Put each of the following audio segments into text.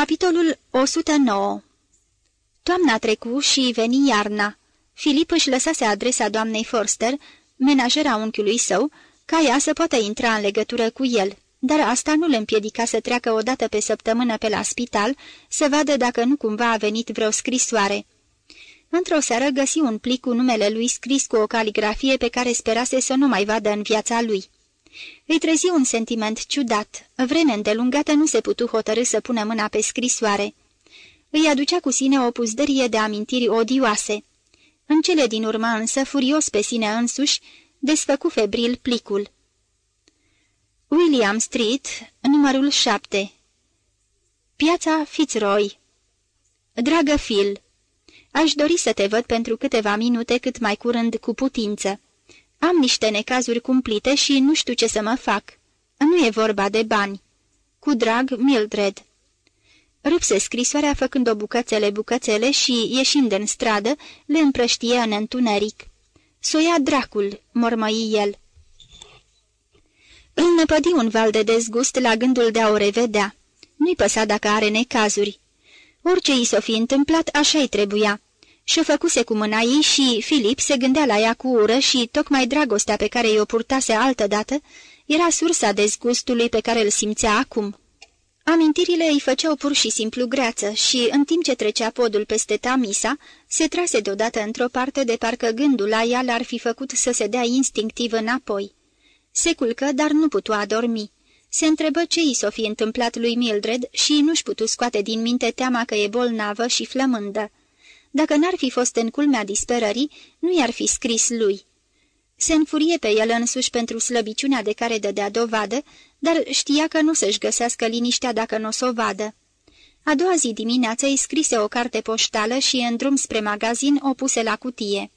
Capitolul 109 Toamna trecu și veni iarna. Filip își lăsase adresa doamnei Forster, menajera unchiului său, ca ea să poată intra în legătură cu el, dar asta nu le împiedica să treacă o dată pe săptămână pe la spital, să vadă dacă nu cumva a venit vreo scrisoare. Într-o seară găsi un plic cu numele lui scris cu o caligrafie pe care sperase să nu mai vadă în viața lui. Îi trezi un sentiment ciudat. Vreme îndelungată nu se putu hotărâ să pună mâna pe scrisoare. Îi aducea cu sine o puzdărie de amintiri odioase. În cele din urmă însă, furios pe sine însuși, desfăcu febril plicul. William Street, numărul 7 Piața Fitzroy Dragă Phil, aș dori să te văd pentru câteva minute cât mai curând cu putință. Am niște necazuri cumplite și nu știu ce să mă fac. Nu e vorba de bani. Cu drag, Mildred. Rupse scrisoarea făcând-o bucățele-bucățele și, ieșind în stradă, le împrăștie în întuneric. Soia dracul, mormăi el. Îl năpădi un val de dezgust la gândul de a o revedea. Nu-i păsa dacă are necazuri. Orice i s-o fi întâmplat, așa-i trebuia și-o făcuse cu mâna ei și Filip se gândea la ea cu ură și tocmai dragostea pe care i-o purtase altădată era sursa dezgustului pe care îl simțea acum. Amintirile îi făceau pur și simplu greață și, în timp ce trecea podul peste Tamisa, se trase deodată într-o parte de parcă gândul la ea l-ar fi făcut să se dea instinctiv înapoi. Se culcă, dar nu putu adormi. Se întrebă ce i s-o fi întâmplat lui Mildred și nu-și putu scoate din minte teama că e bolnavă și flămândă. Dacă n-ar fi fost în culmea disperării, nu i-ar fi scris lui. Se înfurie pe el însuși pentru slăbiciunea de care dădea dovadă, dar știa că nu să-și găsească liniștea dacă nu o să o vadă. A doua zi dimineața îi scrise o carte poștală și, în drum spre magazin, o puse la cutie.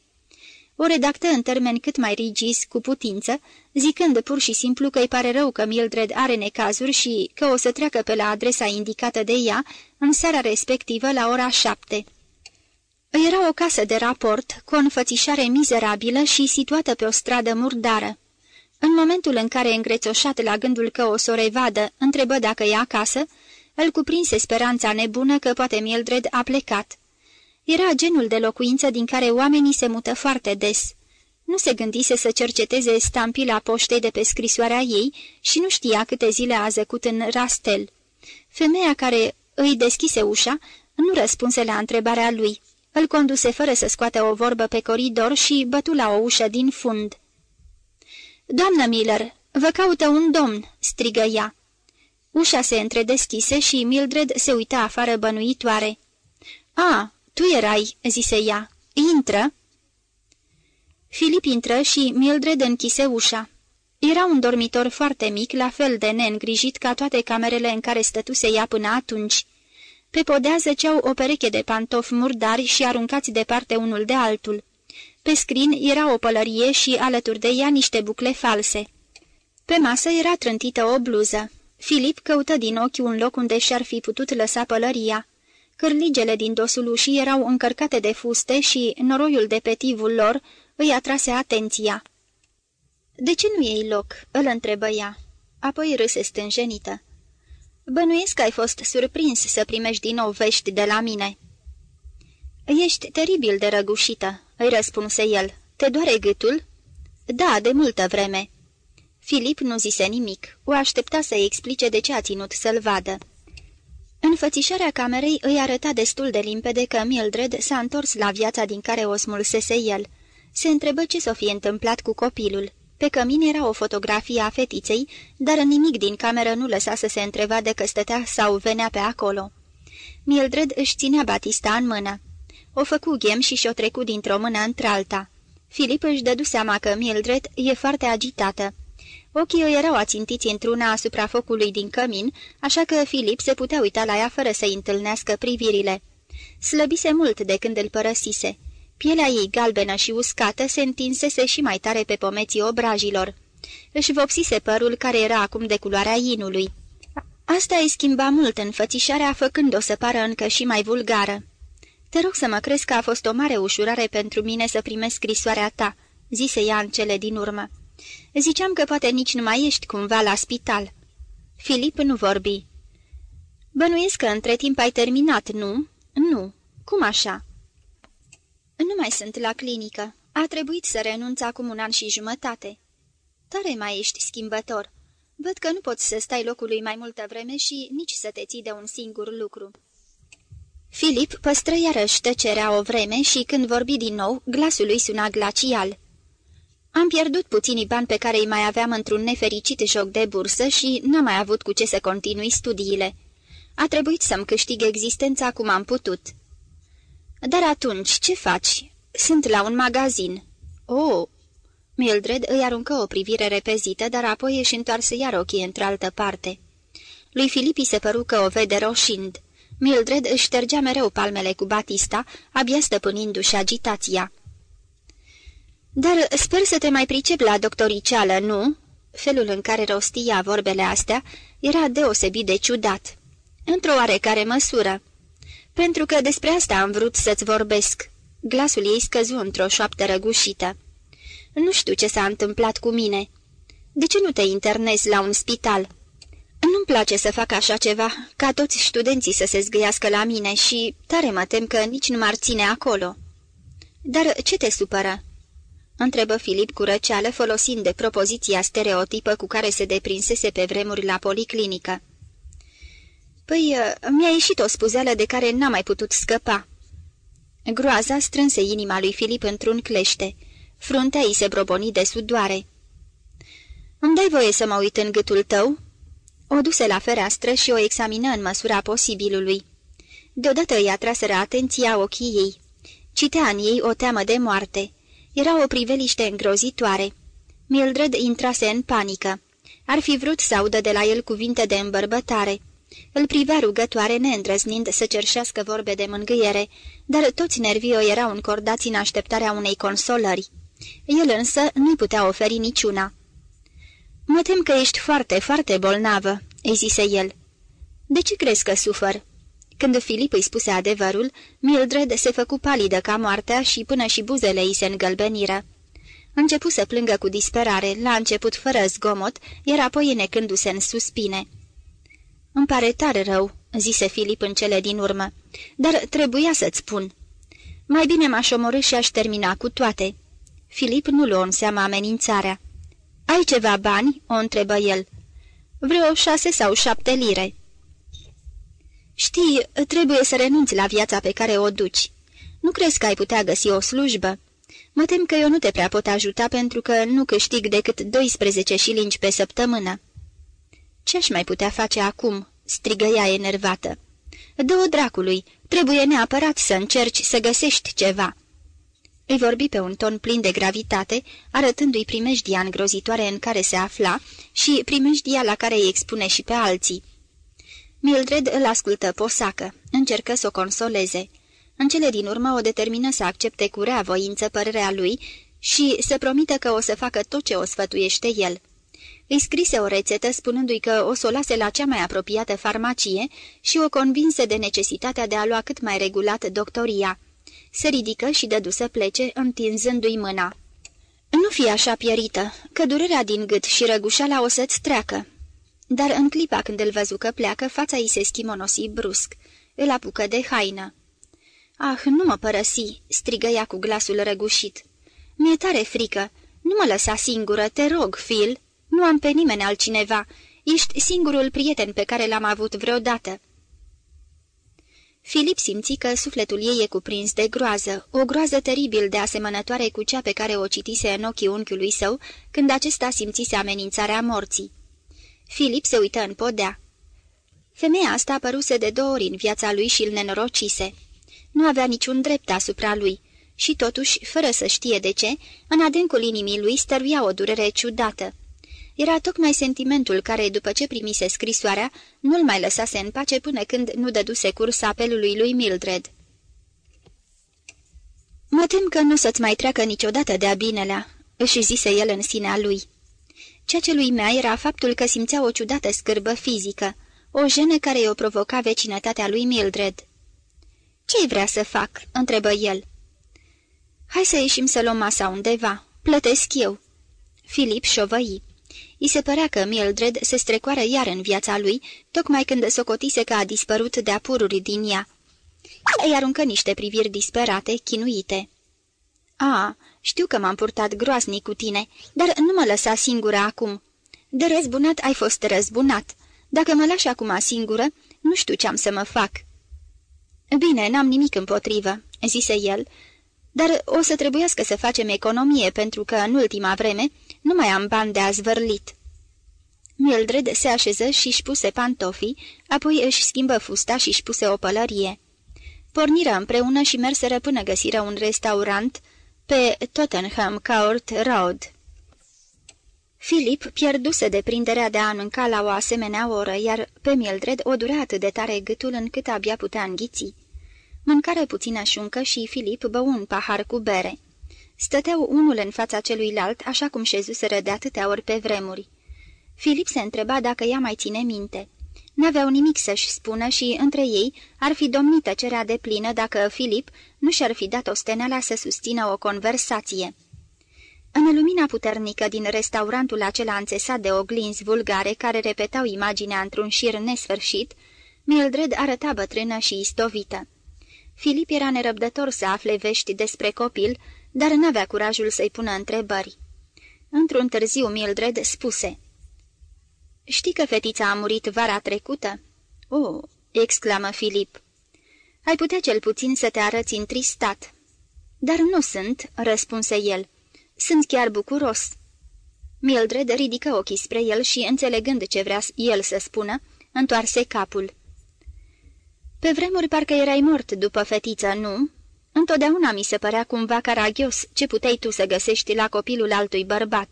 O redactă în termeni cât mai rigizi, cu putință, zicând pur și simplu că îi pare rău că Mildred are necazuri și că o să treacă pe la adresa indicată de ea în seara respectivă la ora șapte. Era o casă de raport, cu o înfățișare mizerabilă și situată pe o stradă murdară. În momentul în care, îngrețoșat la gândul că o să o revadă, întrebă dacă e acasă, îl cuprinse speranța nebună că poate Mildred a plecat. Era genul de locuință din care oamenii se mută foarte des. Nu se gândise să cerceteze stampila poștei de pe scrisoarea ei și nu știa câte zile a zăcut în rastel. Femeia care îi deschise ușa nu răspunse la întrebarea lui. Îl conduse fără să scoată o vorbă pe coridor și bătu la o ușă din fund. Doamnă Miller, vă caută un domn!" strigă ea. Ușa se întredeschise și Mildred se uita afară bănuitoare. A, tu erai," zise ea. Intră!" Filip intră și Mildred închise ușa. Era un dormitor foarte mic, la fel de neîngrijit ca toate camerele în care stătuse ea până atunci. Pe podea zăceau o pereche de pantofi murdari și aruncați departe unul de altul. Pe scrin era o pălărie și alături de ea niște bucle false. Pe masă era trântită o bluză. Filip căută din ochi un loc unde și-ar fi putut lăsa pălăria. Cârligele din dosul ușii erau încărcate de fuste și noroiul de pe tivul lor îi atrase atenția. De ce nu iei loc?" îl întrebă ea. Apoi râse stânjenită. Bănuiesc că ai fost surprins să primești din nou vești de la mine." Ești teribil de răgușită," îi răspunse el. Te doare gâtul?" Da, de multă vreme." Filip nu zise nimic. O aștepta să-i explice de ce a ținut să-l vadă. Înfățișarea camerei îi arăta destul de limpede că Mildred s-a întors la viața din care o smulsese el. Se întrebă ce s-o fi întâmplat cu copilul. Pe cămin era o fotografie a fetiței, dar nimic din cameră nu lăsa să se întrevadă că stătea sau venea pe acolo. Mildred își ținea Batista în mână. O făcu ghem și și-o trecu dintr-o mână într-alta. Filip își dădu seama că Mildred e foarte agitată. Ochii îi erau ațintiți într-una asupra focului din cămin, așa că Filip se putea uita la ea fără să-i întâlnească privirile. Slăbise mult de când îl părăsise. Pielea ei galbenă și uscată se întinsese și mai tare pe pomeții obrajilor. Își vopsise părul care era acum de culoarea inului. Asta îi schimba mult în fățișarea, făcând-o să pară încă și mai vulgară. Te rog să mă crezi că a fost o mare ușurare pentru mine să primesc scrisoarea ta," zise ea în cele din urmă. Ziceam că poate nici nu mai ești cumva la spital." Filip nu vorbi. Bănuiesc că între timp ai terminat, nu?" Nu. Cum așa?" Nu mai sunt la clinică. A trebuit să renunț acum un an și jumătate." Tare mai ești schimbător. Văd că nu poți să stai locului mai multă vreme și nici să te ții de un singur lucru." Filip păstră iarăși tăcerea o vreme și când vorbi din nou, glasul lui suna glacial. Am pierdut puținii bani pe care îi mai aveam într-un nefericit joc de bursă și n-am mai avut cu ce să continui studiile. A trebuit să-mi câștig existența cum am putut." Dar atunci, ce faci?" Sunt la un magazin." Oh!" Mildred îi aruncă o privire repezită, dar apoi își întoarse iar ochii într-altă parte. Lui Filipi se păru că o vede roșind. Mildred își ștergea mereu palmele cu Batista, abia stăpânindu-și agitația. Dar sper să te mai pricep la doctoriceală, nu?" Felul în care rostia vorbele astea era deosebit de ciudat. Într-o oarecare măsură. Pentru că despre asta am vrut să-ți vorbesc." Glasul ei scăzu într-o șoaptă răgușită. Nu știu ce s-a întâmplat cu mine. De ce nu te internezi la un spital?" Nu-mi place să fac așa ceva, ca toți studenții să se zgâiască la mine și tare mă tem că nici nu m-ar ține acolo." Dar ce te supără?" întrebă Filip cu răceală, folosind de propoziția stereotipă cu care se deprinsese pe vremuri la policlinică. Păi, mi-a ieșit o spuzeală de care n-am mai putut scăpa." Groaza strânse inima lui Filip într-un clește. Fruntea îi se broboni de sudoare. Îmi dai voie să mă uit în gâtul tău?" O duse la fereastră și o examină în măsura posibilului. Deodată îi atraseră atenția ochii ei. Citea în ei o teamă de moarte. Era o priveliște îngrozitoare. Mildred intrase în panică. Ar fi vrut să audă de la el cuvinte de îmbărbătare. Îl privea rugătoare, neîndrăznind să cerșească vorbe de mângâiere, dar toți nervii o erau încordați în așteptarea unei consolări. El însă nu-i putea oferi niciuna. Mă tem că ești foarte, foarte bolnavă," îi zise el. De ce crezi că sufăr?" Când Filip îi spuse adevărul, Mildred se făcu palidă ca moartea și până și buzele îi se îngălbeniră. Începu să plângă cu disperare, la început fără zgomot, iar apoi necându-se în suspine. Îmi pare tare rău," zise Filip în cele din urmă, dar trebuia să-ți spun." Mai bine m-aș omorâ și aș termina cu toate." Filip nu luă în seama amenințarea. Ai ceva bani?" o întrebă el. Vreo șase sau șapte lire." Știi, trebuie să renunți la viața pe care o duci. Nu crezi că ai putea găsi o slujbă? Mă tem că eu nu te prea pot ajuta pentru că nu câștig decât 12 șilingi pe săptămână." Ce-aș mai putea face acum?" strigă ea enervată. Dă-o dracului, trebuie neapărat să încerci să găsești ceva." Îi vorbi pe un ton plin de gravitate, arătându-i primejdia îngrozitoare în care se afla și primejdia la care îi expune și pe alții. Mildred îl ascultă posacă, încercă să o consoleze. În cele din urmă o determină să accepte cu rea voință părerea lui și să promită că o să facă tot ce o sfătuiește el. Îi scrise o rețetă spunându-i că o să o lase la cea mai apropiată farmacie și o convinse de necesitatea de a lua cât mai regulat doctoria. Se ridică și dădu să plece, întinzându-i mâna. Nu fi așa pierită, că durerea din gât și răgușala o să-ți treacă." Dar în clipa când îl văzu că pleacă, fața îi se schimonosi brusc. Îl apucă de haină. Ah, nu mă părăsi!" strigă ea cu glasul răgușit. Mi-e tare frică. Nu mă lăsa singură, te rog, Phil. Nu am pe nimeni altcineva. Ești singurul prieten pe care l-am avut vreodată." Filip simți că sufletul ei e cuprins de groază, o groază teribil de asemănătoare cu cea pe care o citise în ochii unchiului său când acesta simțise amenințarea morții. Filip se uită în podea. Femeia asta apăruse de două ori în viața lui și îl nenorocise. Nu avea niciun drept asupra lui și totuși, fără să știe de ce, în adâncul inimii lui stăruia o durere ciudată. Era tocmai sentimentul care, după ce primise scrisoarea, nu-l mai lăsase în pace până când nu dăduse curs apelului lui Mildred. Mă tem că nu să-ți mai treacă niciodată de-a binelea," își zise el în sinea lui. Ceea ce lui mea era faptul că simțea o ciudată scârbă fizică, o jenă care i-o provoca vecinătatea lui Mildred. Ce-i vrea să fac?" întrebă el. Hai să ieșim să luăm masa undeva. Plătesc eu." Filip șovăi. I se părea că Mildred se strecoară iar în viața lui, tocmai când socotise că a dispărut de apururi din ea. Îi aruncă niște priviri disperate, chinuite. A, știu că m-am purtat groasnic cu tine, dar nu mă lăsa singură acum. De răzbunat ai fost răzbunat. Dacă mă lași acum singură, nu știu ce am să mă fac." Bine, n-am nimic împotrivă," zise el, dar o să trebuiască să facem economie pentru că, în ultima vreme, nu mai am bani de azvârlit." Mildred se așeză și își puse pantofii, apoi își schimbă fusta și își puse o pălărie. Porniră împreună și merseră până găsiră un restaurant pe Tottenham Court Road. Philip pierduse de prinderea de a mânca la o asemenea oră, iar pe Mildred o dura atât de tare gâtul încât abia putea înghiți. Mâncare puțină șuncă și Filip bău un pahar cu bere. Stăteau unul în fața celuilalt, așa cum șezuseră de atâtea ori pe vremuri. Filip se întreba dacă ea mai ține minte. N-aveau nimic să-și spună și, între ei, ar fi domnită cerea de plină dacă Filip nu și-ar fi dat o steneala să susțină o conversație. În lumina puternică din restaurantul acela înțesat de oglinzi vulgare care repetau imaginea într-un șir nesfârșit, Mildred arăta bătrână și istovită. Filip era nerăbdător să afle vești despre copil, dar n-avea curajul să-i pună întrebări. Într-un târziu Mildred spuse Știi că fetița a murit vara trecută?" Oh!" exclamă Filip. Ai putea cel puțin să te arăți întristat." Dar nu sunt," răspunse el. Sunt chiar bucuros." Mildred ridică ochii spre el și, înțelegând ce vrea el să spună, întoarse capul. Pe vremuri parcă erai mort după fetiță, nu?" Întotdeauna mi se părea cumva caragios ce puteai tu să găsești la copilul altui bărbat."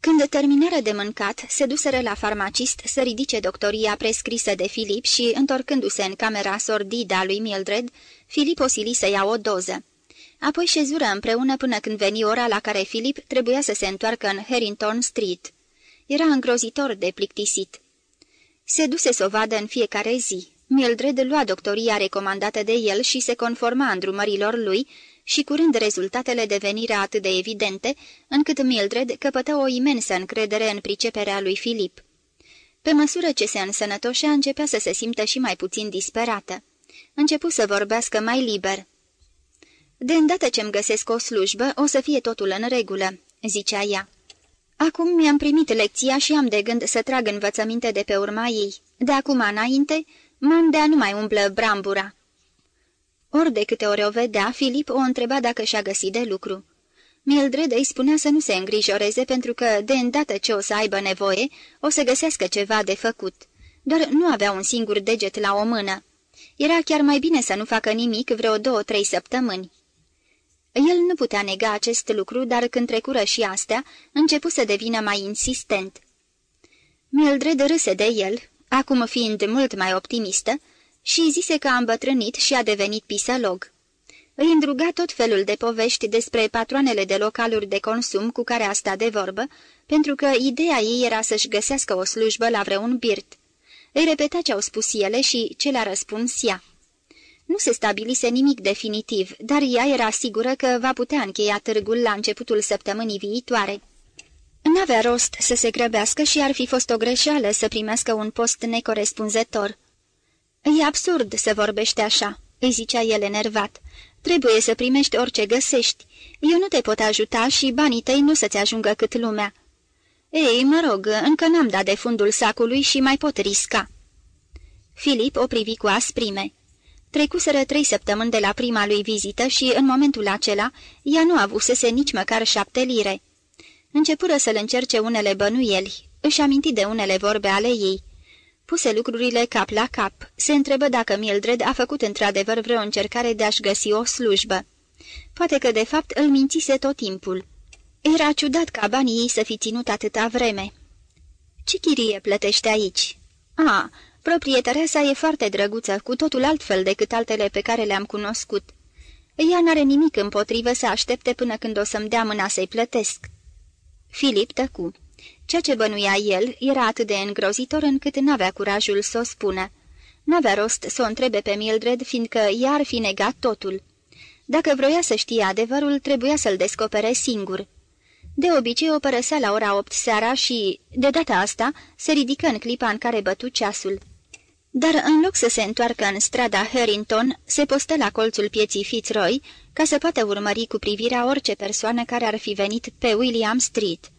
Când terminară de mâncat, se duseră la farmacist să ridice doctoria prescrisă de Filip și, întorcându-se în camera sordidă a lui Mildred, Filip osili să ia o doză. Apoi șezură împreună până când veni ora la care Filip trebuia să se întoarcă în Harrington Street. Era îngrozitor de plictisit. Se duse să o vadă în fiecare zi. Mildred lua doctoria recomandată de el și se conforma îndrumărilor lui și curând rezultatele devenirea atât de evidente, încât Mildred căpătă o imensă încredere în priceperea lui Filip. Pe măsură ce se însănătoșea, începea să se simtă și mai puțin disperată. Începu să vorbească mai liber. De îndată ce-mi găsesc o slujbă, o să fie totul în regulă," zicea ea. Acum mi-am primit lecția și am de gând să trag învățăminte de pe urma ei. De acum înainte, m-am de a nu mai umblă brambura." Ori de câte ori o vedea, Filip o întreba dacă și-a găsit de lucru. Mildred îi spunea să nu se îngrijoreze pentru că, de îndată ce o să aibă nevoie, o să găsească ceva de făcut. Doar nu avea un singur deget la o mână. Era chiar mai bine să nu facă nimic vreo două-trei săptămâni. El nu putea nega acest lucru, dar când trecură și astea, începu să devină mai insistent. Mildred râse de el, acum fiind mult mai optimistă, și zise că a îmbătrânit și a devenit pisălog. Îi îndruga tot felul de povești despre patroanele de localuri de consum cu care a stat de vorbă, pentru că ideea ei era să-și găsească o slujbă la vreun birt. Îi repeta ce au spus ele și ce le-a răspuns ea. Nu se stabilise nimic definitiv, dar ea era sigură că va putea încheia târgul la începutul săptămânii viitoare. N-avea rost să se grăbească și ar fi fost o greșeală să primească un post necorespunzător. E absurd să vorbești așa," îi zicea el enervat. Trebuie să primești orice găsești. Eu nu te pot ajuta și banii tăi nu să-ți ajungă cât lumea." Ei, mă rog, încă n-am dat de fundul sacului și mai pot risca." Filip o privi cu asprime. Trecuseră trei săptămâni de la prima lui vizită și, în momentul acela, ea nu avusese nici măcar șapte lire. Începură să-l încerce unele bănuieli, își aminti de unele vorbe ale ei. Puse lucrurile cap la cap. Se întrebă dacă Mildred a făcut într-adevăr vreo încercare de a-și găsi o slujbă. Poate că, de fapt, îl mințise tot timpul. Era ciudat ca banii ei să fi ținut atâta vreme. Ce chirie plătește aici?" A, proprietarea sa e foarte drăguță, cu totul altfel decât altele pe care le-am cunoscut. Ea n-are nimic împotrivă să aștepte până când o să-mi dea mâna să-i plătesc." Filip tăcu. Ceea ce bănuia el era atât de îngrozitor încât n-avea curajul să o spună. N-avea rost să o întrebe pe Mildred, fiindcă ea ar fi negat totul. Dacă vroia să știe adevărul, trebuia să-l descopere singur. De obicei o părăsea la ora opt seara și, de data asta, se ridică în clipa în care bătu ceasul. Dar în loc să se întoarcă în strada Harrington, se postă la colțul pieții Fitzroy ca să poată urmări cu privirea orice persoană care ar fi venit pe William Street.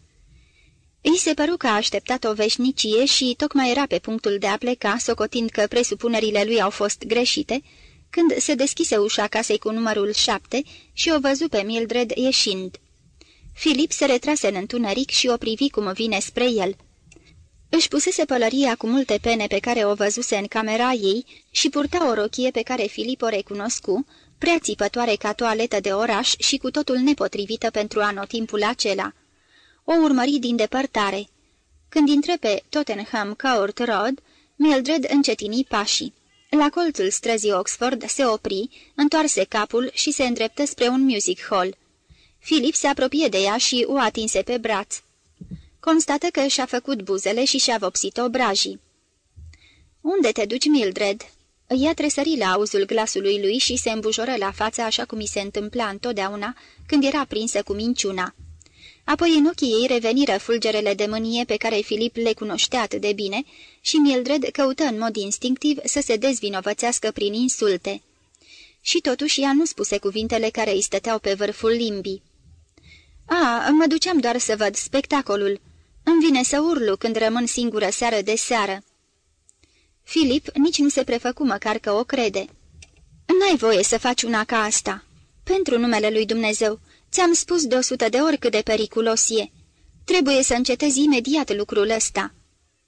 Îi se păru că a așteptat o veșnicie și tocmai era pe punctul de a pleca, socotind că presupunerile lui au fost greșite, când se deschise ușa casei cu numărul șapte și o văzu pe Mildred ieșind. Filip se retrase în întuneric și o privi cum vine spre el. Își pusese pălăria cu multe pene pe care o văzuse în camera ei și purta o rochie pe care Filip o recunoscu, prea țipătoare ca toaletă de oraș și cu totul nepotrivită pentru anotimpul acela. O urmări din depărtare. Când intră pe Tottenham Court Road, Mildred încetini pașii. La colțul străzii Oxford se opri, întoarse capul și se îndreptă spre un music hall. Filip se apropie de ea și o atinse pe braț. Constată că și-a făcut buzele și și-a vopsit obrajii. Unde te duci, Mildred?" Ea tresări la auzul glasului lui și se îmbujoră la față așa cum i se întâmpla întotdeauna când era prinsă cu minciuna. Apoi în ochii ei reveniră fulgerele de mânie pe care Filip le cunoștea atât de bine și Mildred căută în mod instinctiv să se dezvinovățească prin insulte. Și totuși ea nu spuse cuvintele care îi stăteau pe vârful limbii. A, mă duceam doar să văd spectacolul. Îmi vine să urlu când rămân singură seară de seară." Filip nici nu se prefăcu măcar că o crede. N-ai voie să faci una ca asta. Pentru numele lui Dumnezeu, ți-am spus de o sută de ori cât de periculos e. Trebuie să încetezi imediat lucrul ăsta."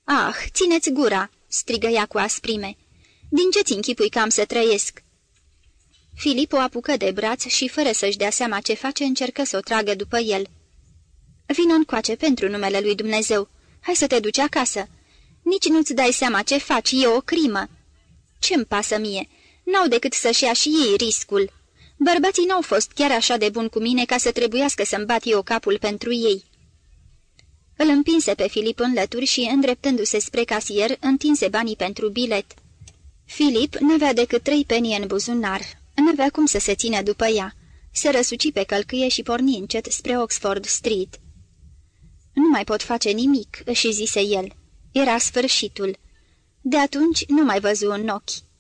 Ah, țineți gura!" strigă ea cu asprime. Din ce ți închipui că am să trăiesc?" Filip o apucă de braț și, fără să-și dea seama ce face, încercă să o tragă după el. Vino încoace pentru numele lui Dumnezeu. Hai să te duci acasă. Nici nu-ți dai seama ce faci, e o crimă." Ce-mi pasă mie? N-au decât să-și ia și ei riscul." Bărbații n-au fost chiar așa de buni cu mine ca să trebuiască să-mi bat eu capul pentru ei." Îl împinse pe Filip în lături și, îndreptându-se spre casier, întinse banii pentru bilet. Filip n-avea decât trei penii în buzunar. N-avea cum să se țină după ea. Se răsuci pe călcâie și porni încet spre Oxford Street. Nu mai pot face nimic," își zise el. Era sfârșitul. De atunci nu mai văzu în ochi.